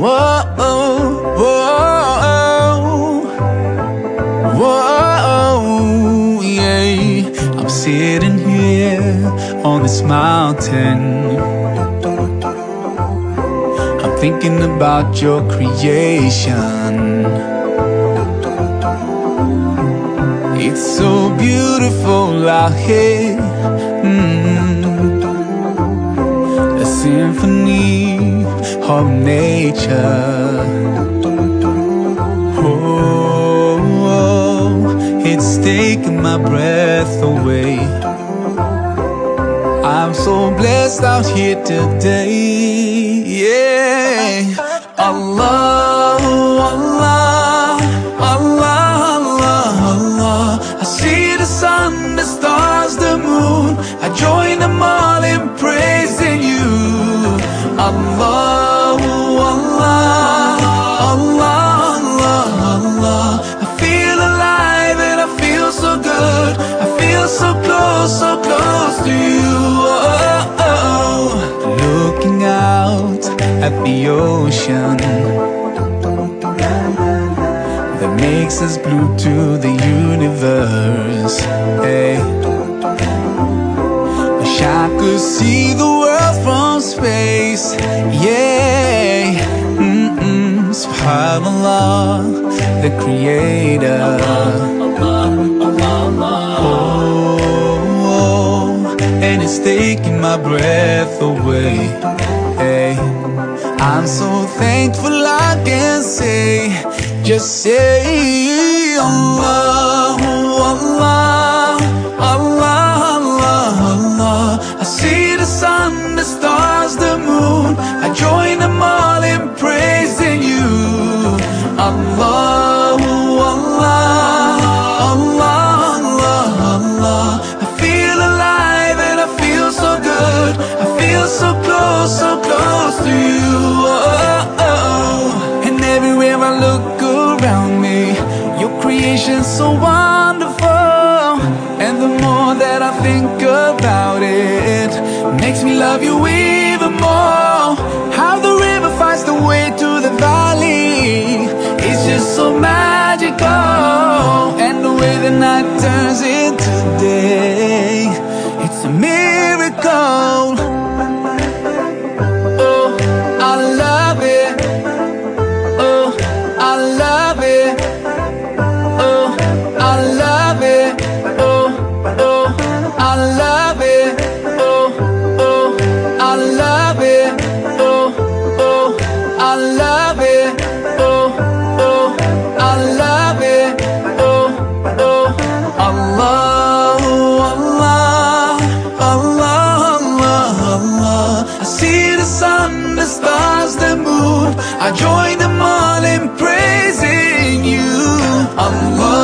Whoa, whoa, whoa, yeah. I'm sitting here on this mountain. I'm thinking about your creation. It's so beautiful out here. Mm. A symphony of nature. Oh, it's taking my breath away. I'm so blessed out here today. Yeah, Allah, ocean that makes us blue to the universe. Hey. Wish I could see the world from space. Yeah. Mm-mm. Subhanallah, the creator. Oh, oh, oh, and it's taking my breath away. I'm so thankful I can say, just say, Allah, feel so close, so close to you. Oh, oh, oh. And everywhere I look around me, your creation's so wonderful. And the more that I think about it, makes me love you even more. How the river finds the way to the valley, it's just so magical. And the way the night turns into day, stars that move. I join them all in praising you.